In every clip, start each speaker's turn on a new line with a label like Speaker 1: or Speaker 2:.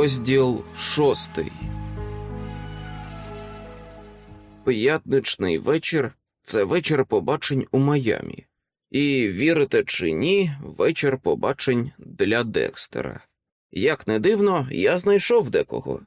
Speaker 1: Розділ шостий. П'ятничний вечір це вечір побачень у Майамі. І вірите чи ні, вечір побачень для Декстера. Як не дивно, я знайшов декого.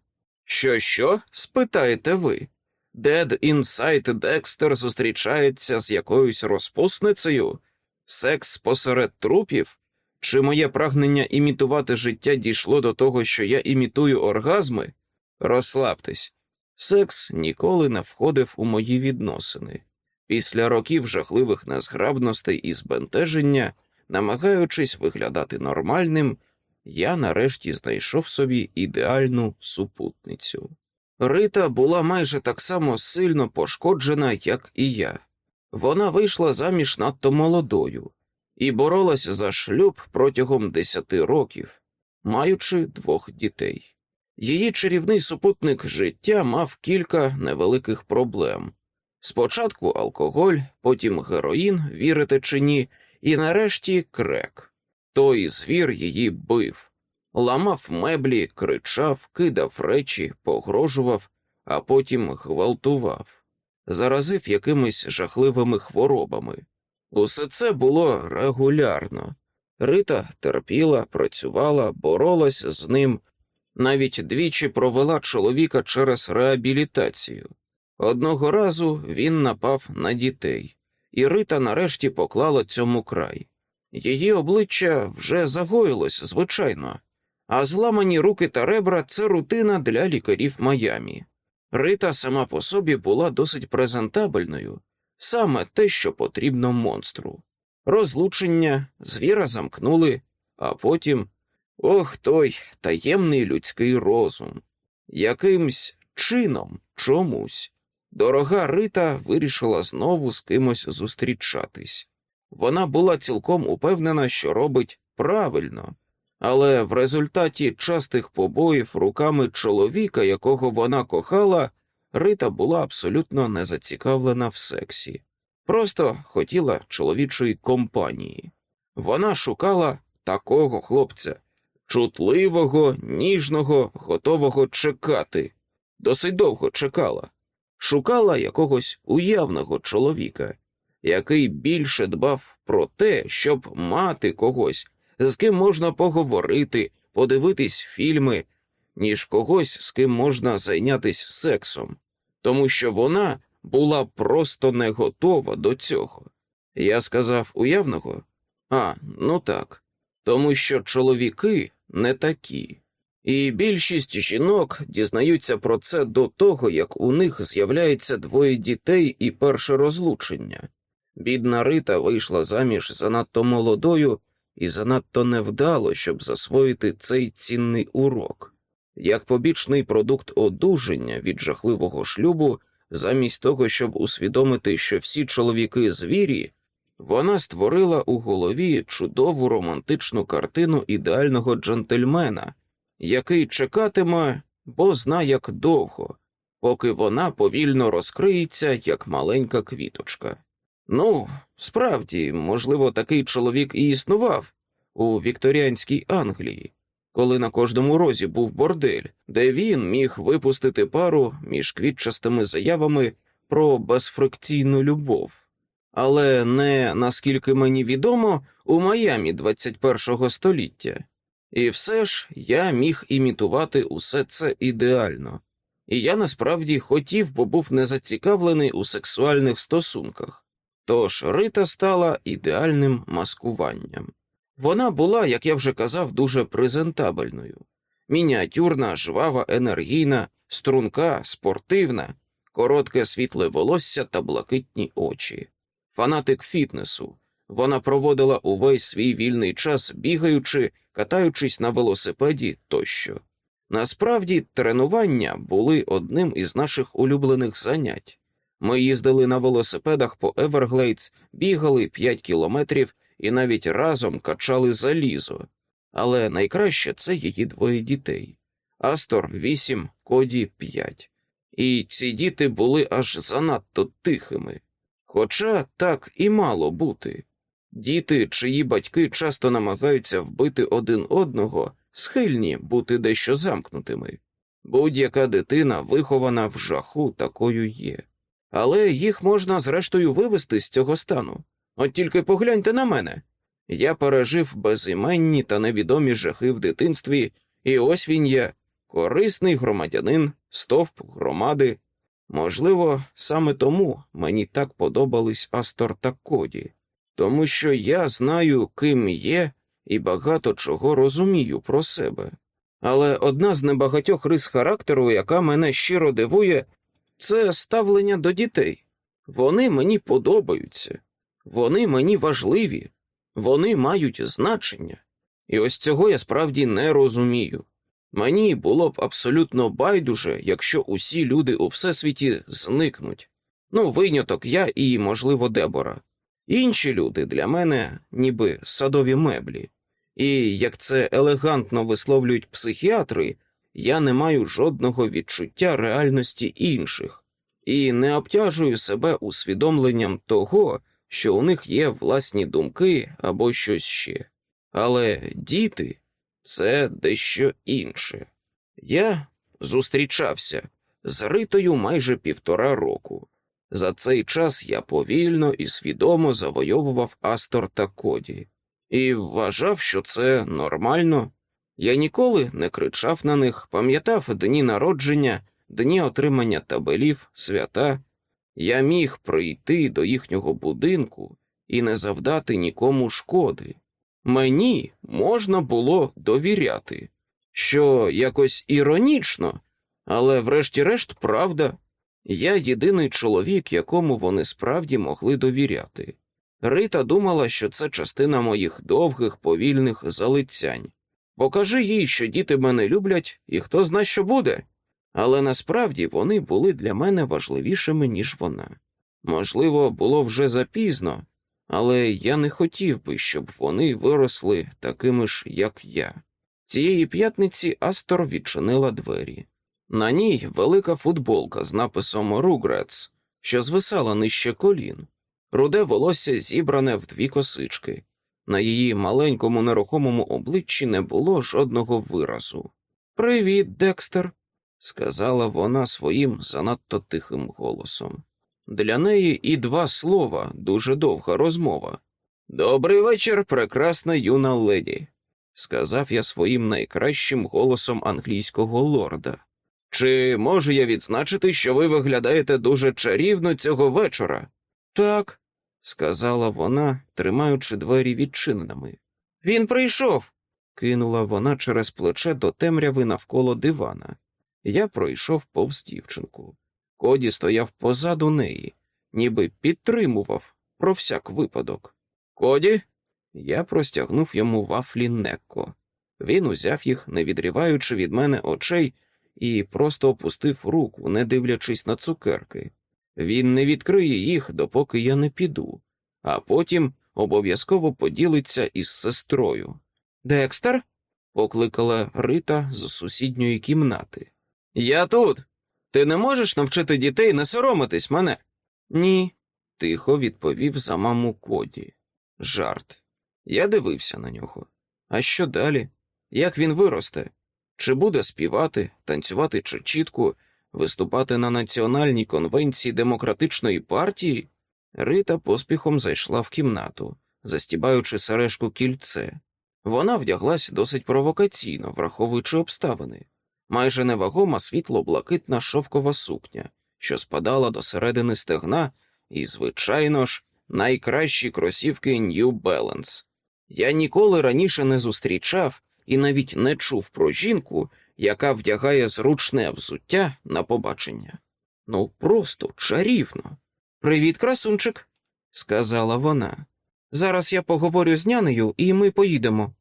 Speaker 1: Що, що? спитаєте ви? Dead Inside Декстер зустрічається з якоюсь розпусницею? Секс посеред трупів? Чи моє прагнення імітувати життя дійшло до того, що я імітую оргазми? Розслабтесь, секс ніколи не входив у мої відносини. Після років жахливих незграбностей і збентеження, намагаючись виглядати нормальним, я нарешті знайшов собі ідеальну супутницю. Рита була майже так само сильно пошкоджена, як і я. Вона вийшла заміж надто молодою і боролась за шлюб протягом десяти років, маючи двох дітей. Її чарівний супутник життя мав кілька невеликих проблем. Спочатку алкоголь, потім героїн, вірите чи ні, і нарешті крек. Той звір її бив, ламав меблі, кричав, кидав речі, погрожував, а потім гвалтував, заразив якимись жахливими хворобами. Усе це було регулярно. Рита терпіла, працювала, боролась з ним, навіть двічі провела чоловіка через реабілітацію. Одного разу він напав на дітей, і Рита нарешті поклала цьому край. Її обличчя вже загоїлось, звичайно, а зламані руки та ребра це рутина для лікарів Майамі. Рита сама по собі була досить презентабельною, саме те, що потрібно монстру. Розлучення, звіра замкнули, а потім ох той таємний людський розум. Якимсь чином, чомусь, дорога Рита вирішила знову з кимось зустрічатись. Вона була цілком упевнена, що робить правильно, але в результаті частих побоїв руками чоловіка, якого вона кохала, Рита була абсолютно не зацікавлена в сексі, просто хотіла чоловічої компанії. Вона шукала такого хлопця, чутливого, ніжного, готового чекати. Досить довго чекала, шукала якогось уявного чоловіка, який більше дбав про те, щоб мати когось, з ким можна поговорити, подивитись фільми, ніж когось, з ким можна зайнятися сексом тому що вона була просто не готова до цього. Я сказав уявного? А, ну так, тому що чоловіки не такі. І більшість жінок дізнаються про це до того, як у них з'являється двоє дітей і перше розлучення. Бідна Рита вийшла заміж занадто молодою і занадто невдало, щоб засвоїти цей цінний урок. Як побічний продукт одужання від жахливого шлюбу, замість того, щоб усвідомити, що всі чоловіки звірі, вона створила у голові чудову романтичну картину ідеального джентльмена, який чекатиме, бо зна як довго, поки вона повільно розкриється, як маленька квіточка. Ну, справді, можливо, такий чоловік і існував у вікторіанській Англії коли на кожному розі був бордель, де він міг випустити пару між квітчастими заявами про безфрикційну любов. Але не наскільки мені відомо у Майамі 21-го століття. І все ж я міг імітувати усе це ідеально, і я насправді хотів, бо був незацікавлений у сексуальних стосунках, тож Рита стала ідеальним маскуванням. Вона була, як я вже казав, дуже презентабельною, мініатюрна, жвава, енергійна, струнка, спортивна, коротке світле волосся та блакитні очі. Фанатик фітнесу. Вона проводила увесь свій вільний час, бігаючи, катаючись на велосипеді тощо. Насправді, тренування були одним із наших улюблених занять. Ми їздили на велосипедах по Еверглейдс, бігали 5 кілометрів і навіть разом качали залізо, але найкраще це її двоє дітей Астор вісім, Коді п'ять. І ці діти були аж занадто тихими. Хоча так і мало бути. Діти, чиї батьки часто намагаються вбити один одного, схильні бути дещо замкнутими. Будь-яка дитина вихована в жаху такою є. Але їх можна зрештою вивести з цього стану. От тільки погляньте на мене. Я пережив безіменні та невідомі жахи в дитинстві, і ось він є корисний громадянин, стовп громади. Можливо, саме тому мені так подобались Астор та Коді, тому що я знаю, ким є, і багато чого розумію про себе. Але одна з небагатьох рис характеру, яка мене щиро дивує, це ставлення до дітей. Вони мені подобаються, вони мені важливі, вони мають значення. І ось цього я справді не розумію. Мені було б абсолютно байдуже, якщо усі люди у всесвіті зникнуть. Ну, виняток я і, можливо, Дебора. Інші люди для мене ніби садові меблі. І як це елегантно висловлюють психіатри, я не маю жодного відчуття реальності інших і не обтяжую себе усвідомленням того, що у них є власні думки або щось ще. Але діти це дещо інше. Я зустрічався з Ритою майже півтора року. За цей час я повільно і свідомо завойовував Астор та Коді і вважав, що це нормально. Я ніколи не кричав на них, пам'ятав дні народження, дні отримання табелів, свята. Я міг прийти до їхнього будинку і не завдати нікому шкоди. Мені можна було довіряти, що якось іронічно, але, врешті-решт, правда, я єдиний чоловік, якому вони справді могли довіряти. Рита думала, що це частина моїх довгих, повільних залицянь. Покажи їй, що діти мене люблять, і хто зна, що буде. Але насправді вони були для мене важливішими, ніж вона. Можливо, було вже запізно, але я не хотів би, щоб вони виросли такими ж, як я. Цієї п'ятниці Астор відчинила двері. На ній велика футболка з написом Ругрец, що звисала нижче колін, руде волосся зібране в дві косички. На її маленькому нерухомому обличчі не було жодного виразу. Привіт, Декстер, сказала вона своїм занадто тихим голосом. Для неї і два слова дуже довга розмова. Добрий вечір, прекрасна юна леді, сказав я своїм найкращим голосом англійського лорда. Чи можу я відзначити, що ви виглядаєте дуже чарівно цього вечора? Так, сказала вона, тримаючи двері відчиненими. Він прийшов, кинула вона через плече до темряви навколо дивана. Я пройшов повз дівчинку. Коді стояв позаду неї, ніби підтримував про всяк випадок. Коді? Я простягнув йому вафлі Некко. Він узяв їх, не відриваючи від мене очей, і просто опустив руку, не дивлячись на цукерки. Він не відкриє їх, допоки я не піду, а потім обов'язково поділиться із сестрою. Декстер? покликала Рита з сусідньої кімнати. Я тут. Ти не можеш навчити дітей не соромитись мене? Ні, тихо відповів за маму Коді. Жарт. Я дивився на нього. А що далі? Як він виросте? Чи буде співати, танцювати чечітку, виступати на національній конвенції демократичної партії? Рита поспіхом зайшла в кімнату, застібаючи сережку кільце. Вона вдяглась досить провокаційно, враховуючи обставини майже невагома світло-блакитна шовкова сукня, що спадала до середини стегна, і, звичайно ж, найкращі кросівки New Balance. Я ніколи раніше не зустрічав і навіть не чув про жінку, яка вдягає зручне взуття на побачення. Ну, просто чарівно. Привіт, красунчик, сказала вона. Зараз я поговорю з нянею, і ми поїдемо.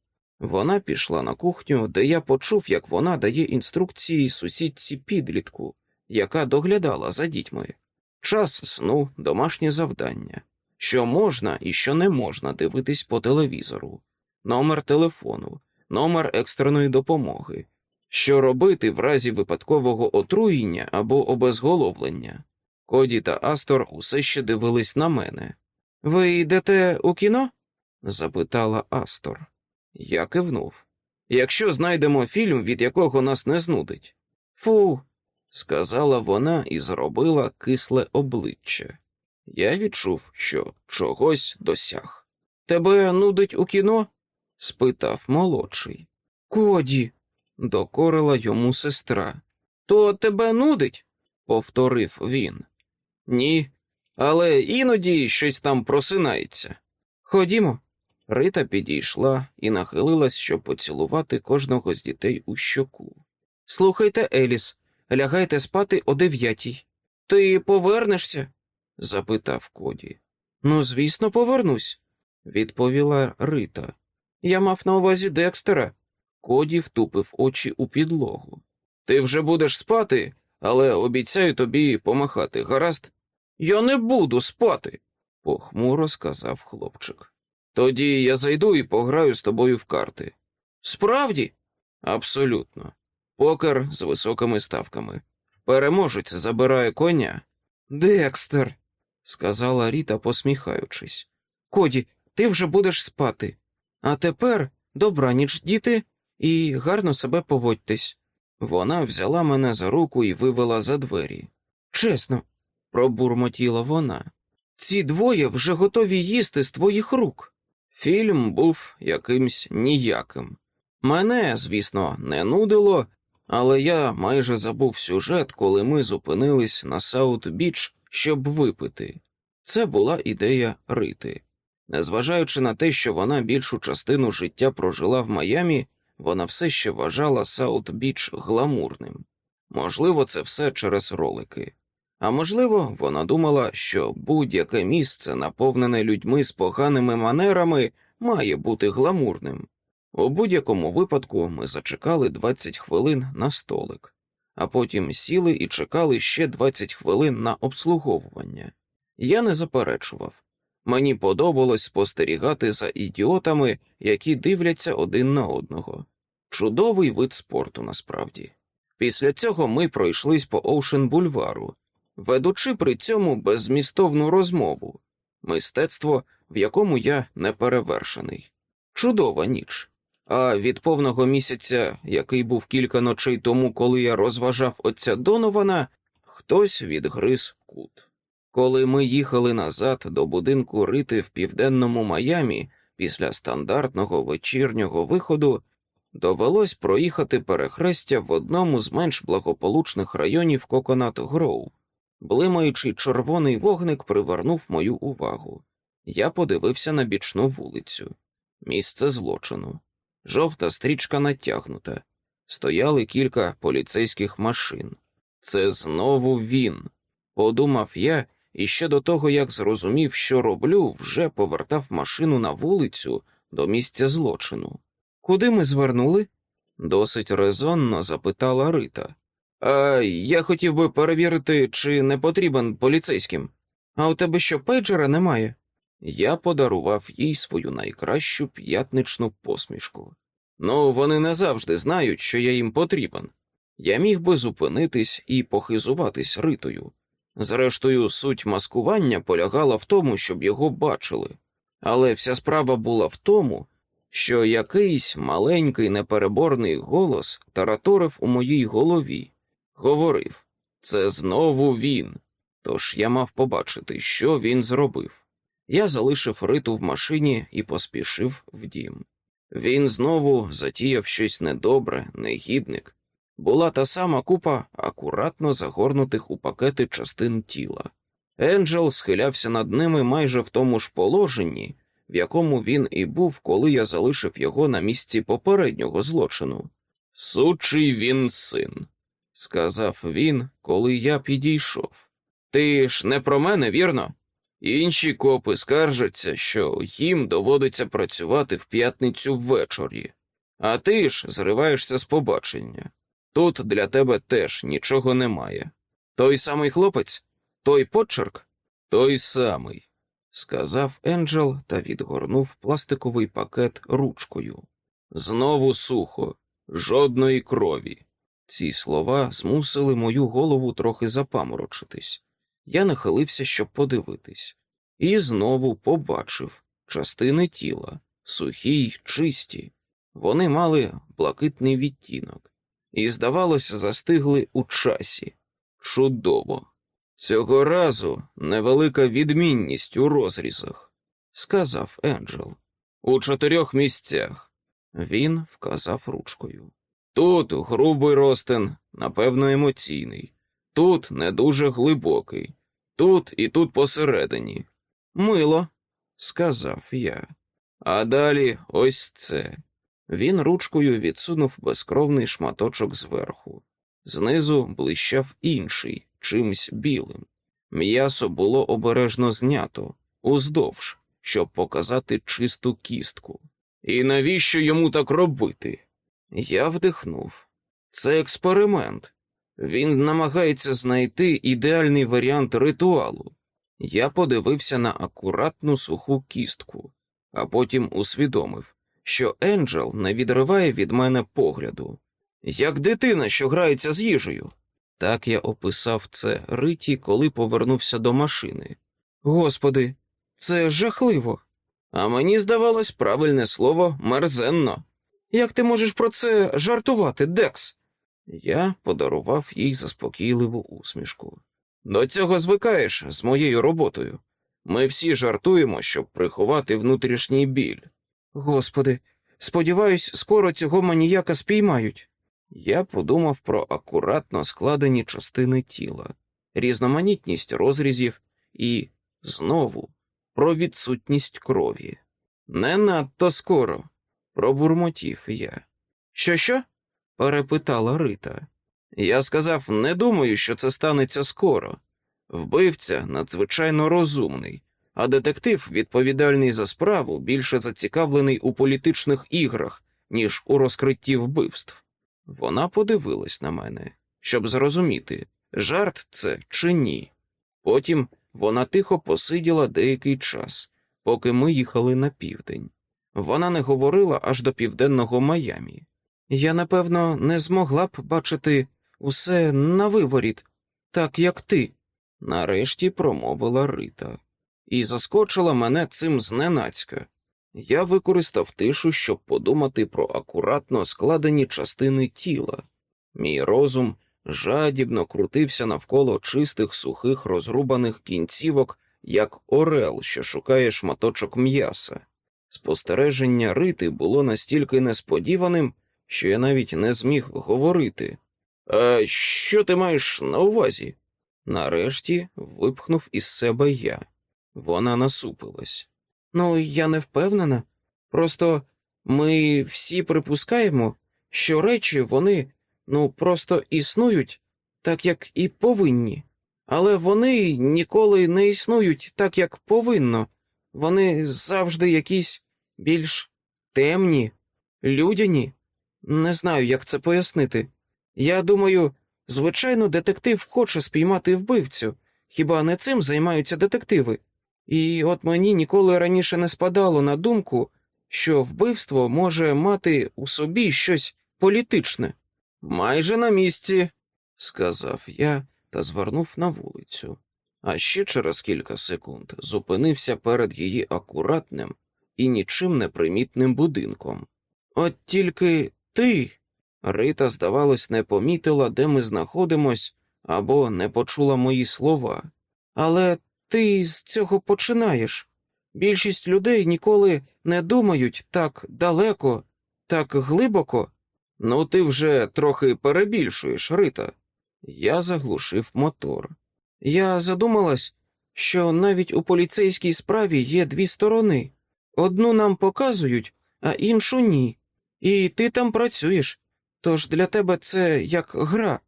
Speaker 1: Вона пішла на кухню, де я почув, як вона дає інструкції сусідці підлітку, яка доглядала за дітьми. Час сну, домашнє завдання, що можна і що не можна дивитись по телевізору, номер телефону, номер екстреної допомоги, що робити в разі випадкового отруєння або обезголовлення. Коді та Астор усе ще дивились на мене. Ви йдете у кіно? запитала Астор. Я кивнув. якщо знайдемо фільм, від якого нас не знудить. Фу, сказала вона і зробила кисле обличчя. Я відчув, що чогось досяг. Тебе нудить у кіно? спитав молодший. Коді, докорила йому сестра. То тебе нудить? повторив він. Ні, але іноді щось там просинається. Ходімо. Рита підійшла і нахилилась, щоб поцілувати кожного з дітей у щоку. Слухайте, Еліс, лягайте спати о дев'ятій. Ти повернешся? запитав Коді. Ну, звісно, повернусь, відповіла Рита. Я мав на увазі Декстера. Коді втупив очі у підлогу. Ти вже будеш спати, але обіцяю тобі помахати, гаразд? Я не буду спати, похмуро сказав хлопчик. Тоді я зайду і пограю з тобою в карти. Справді? Абсолютно. Покер з високими ставками. Переможець забирає коня. Декстер, сказала Ріта, посміхаючись. Коді, ти вже будеш спати. А тепер добраніч, діти, і гарно себе поводьтесь. Вона взяла мене за руку і вивела за двері. Чесно, пробурмотіла вона. Ці двоє вже готові їсти з твоїх рук. Фільм був якимсь ніяким. Мене, звісно, не нудило, але я майже забув сюжет, коли ми зупинились на Саут Біч, щоб випити. Це була ідея Рити. Незважаючи на те, що вона більшу частину життя прожила в Майамі, вона все ще вважала Саут Біч гламурним. Можливо, це все через ролики. А можливо, вона думала, що будь-яке місце, наповнене людьми з поганими манерами, має бути гламурним. У будь-якому випадку ми зачекали 20 хвилин на столик, а потім сіли і чекали ще 20 хвилин на обслуговування. Я не заперечував. Мені подобалось спостерігати за ідіотами, які дивляться один на одного. Чудовий вид спорту насправді. Після цього ми пройшлись по Оушен бульвару, ведучи при цьому беззмістовну розмову, мистецтво, в якому я не перевершений. Чудова ніч. А від повного місяця, який був кілька ночей тому, коли я розважав отця Донована, хтось відгриз кут. Коли ми їхали назад до будинку Рити в південному Майамі після стандартного вечірнього виходу, довелось проїхати перехрестя в одному з менш благополучних районів Коконат Гроу. Блимаючий червоний вогник привернув мою увагу. Я подивився на бічну вулицю, місце злочину. Жовта стрічка натягнута. Стояли кілька поліцейських машин. Це знову він, подумав я, і ще до того, як зрозумів, що роблю, вже повертав машину на вулицю до місця злочину. Куди ми звернули? досить резонно запитала Рита. А я хотів би перевірити, чи не потрібен поліцейським. А у тебе що пейджера немає? Я подарував їй свою найкращу п'ятничну посмішку. Ну, вони не завжди знають, що я їм потрібен. Я міг би зупинитись і похизуватись ритою. Зрештою, суть маскування полягала в тому, щоб його бачили, але вся справа була в тому, що якийсь маленький непереборний голос тараторив у моїй голові, говорив це знову він. Тож я мав побачити, що він зробив. Я залишив риту в машині і поспішив в дім. Він знову затіяв щось недобре, негідник. Була та сама купа акуратно загорнутих у пакети частин тіла. Енджел схилявся над ними майже в тому ж положенні, в якому він і був, коли я залишив його на місці попереднього злочину. Сучий він син, сказав він, коли я підійшов. Ти ж не про мене, вірно? Інші копи скаржаться, що їм доводиться працювати в п'ятницю ввечері, а ти ж зриваєшся з побачення. Тут для тебе теж нічого немає. Той самий хлопець, той почерк, той самий, сказав Енджел та відгорнув пластиковий пакет ручкою. Знову сухо, жодної крові. Ці слова змусили мою голову трохи запаморочитись. Я нахилився, щоб подивитись, і знову побачив частини тіла, сухі й чисті, Вони мали блакитний відтінок і, здавалося, застигли у часі. Чудово. Цього разу невелика відмінність у розрізах, сказав Енджел. У чотирьох місцях. Він вказав ручкою. Тут грубий ростин, напевно, емоційний, тут не дуже глибокий, тут і тут посередині. Мило, сказав я. А далі ось це. Він ручкою відсунув безкровний шматочок зверху. Знизу блищав інший, чимсь білим. М'ясо було обережно знято, уздовж, щоб показати чисту кістку. І навіщо йому так робити? Я вдихнув. Це експеримент. Він намагається знайти ідеальний варіант ритуалу. Я подивився на акуратну суху кістку, а потім усвідомив, що Енджел не відриває від мене погляду. Як дитина, що грається з їжею. Так я описав це Риті, коли повернувся до машини. Господи, це жахливо. А мені здавалось правильне слово мерзенно. Як ти можеш про це жартувати, Декс? Я подарував їй заспокійливу усмішку. До цього звикаєш з моєю роботою. Ми всі жартуємо, щоб приховати внутрішній біль. Господи, сподіваюсь, скоро цього маніяка спіймають. Я подумав про акуратно складені частини тіла, різноманітність розрізів і знову про відсутність крові. Не надто скоро, пробурмотів я. Що, що? перепитала Рита. Я сказав, не думаю, що це станеться скоро. Вбивця надзвичайно розумний, а детектив, відповідальний за справу, більше зацікавлений у політичних іграх, ніж у розкритті вбивств. Вона подивилась на мене, щоб зрозуміти, жарт це чи ні. Потім вона тихо посиділа деякий час, поки ми їхали на південь. Вона не говорила аж до південного Майамі. Я, напевно, не змогла б бачити усе на виворіт, так як ти, нарешті промовила Рита, і заскочила мене цим зненацька. Я використав тишу, щоб подумати про акуратно складені частини тіла. Мій розум жадібно крутився навколо чистих сухих розрубаних кінцівок, як орел, що шукає шматочок м'яса. Спостереження рити було настільки несподіваним, що я навіть не зміг говорити. А що ти маєш на увазі? Нарешті випхнув із себе я. Вона насупилась. Ну, я не впевнена. Просто ми всі припускаємо, що речі вони ну просто існують так, як і повинні, але вони ніколи не існують так, як повинно. Вони завжди якісь більш темні, людяні. Не знаю, як це пояснити. Я думаю, звичайно, детектив хоче спіймати вбивцю, хіба не цим займаються детективи? І от мені ніколи раніше не спадало на думку, що вбивство може мати у собі щось політичне. Майже на місці, сказав я та звернув на вулицю, а ще через кілька секунд зупинився перед її акуратним і нічим не примітним будинком. От тільки ти, Рита, здавалось, не помітила, де ми знаходимось, або не почула мої слова. Але ти з цього починаєш. Більшість людей ніколи не думають так далеко, так глибоко. Ну, ти вже трохи перебільшуєш, Рита. Я заглушив мотор. Я задумалась, що навіть у поліцейській справі є дві сторони одну нам показують, а іншу ні. І ти там працюєш, тож для тебе це як гра.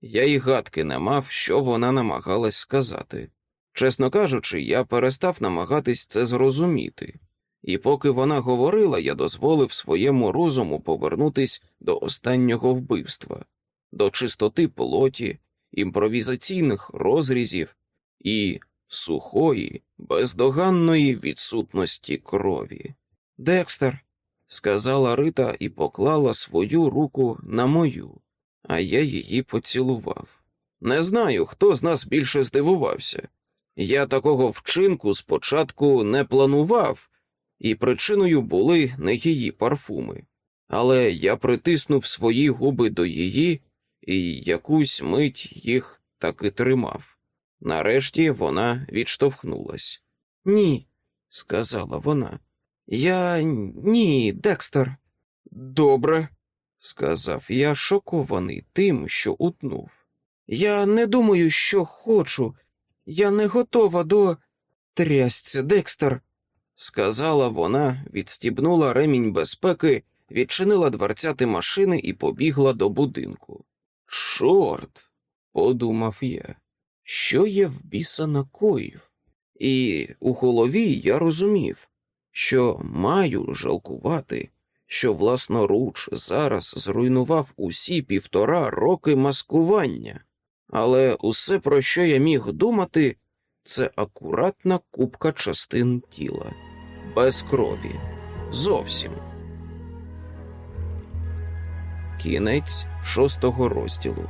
Speaker 1: Я й гадки не мав, що вона намагалась сказати. Чесно кажучи, я перестав намагатись це зрозуміти, і поки вона говорила, я дозволив своєму розуму повернутись до останнього вбивства, до чистоти плоті, імпровізаційних розрізів і сухої, бездоганної відсутності крові. Декстер, сказала Рита і поклала свою руку на мою, а я її поцілував. Не знаю, хто з нас більше здивувався. Я такого вчинку спочатку не планував, і причиною були не її парфуми. але я притиснув свої губи до її і якусь мить їх таки тримав. Нарешті вона відштовхнулась. Ні, сказала вона. Я ні, Декстер. Добре, сказав я, шокований тим, що утнув. Я не думаю, що хочу. Я не готова до. Трясця, Декстер, сказала вона, відстібнула ремінь безпеки, відчинила дверцяти машини і побігла до будинку. Чорт, подумав я, що я в біса накоїв? І у голові я розумів, що маю жалкувати, що власноруч зараз зруйнував усі півтора роки маскування, але усе, про що я міг думати, це акуратна купка частин тіла, без крові. Зовсім. Кінець шостого розділу.